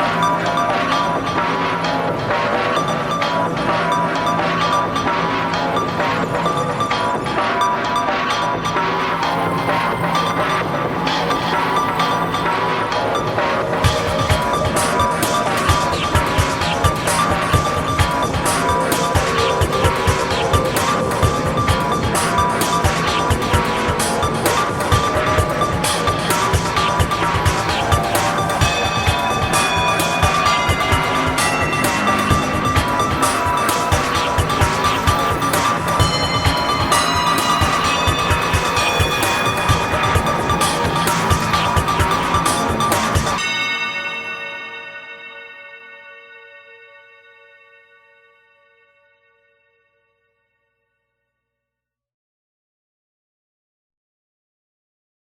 you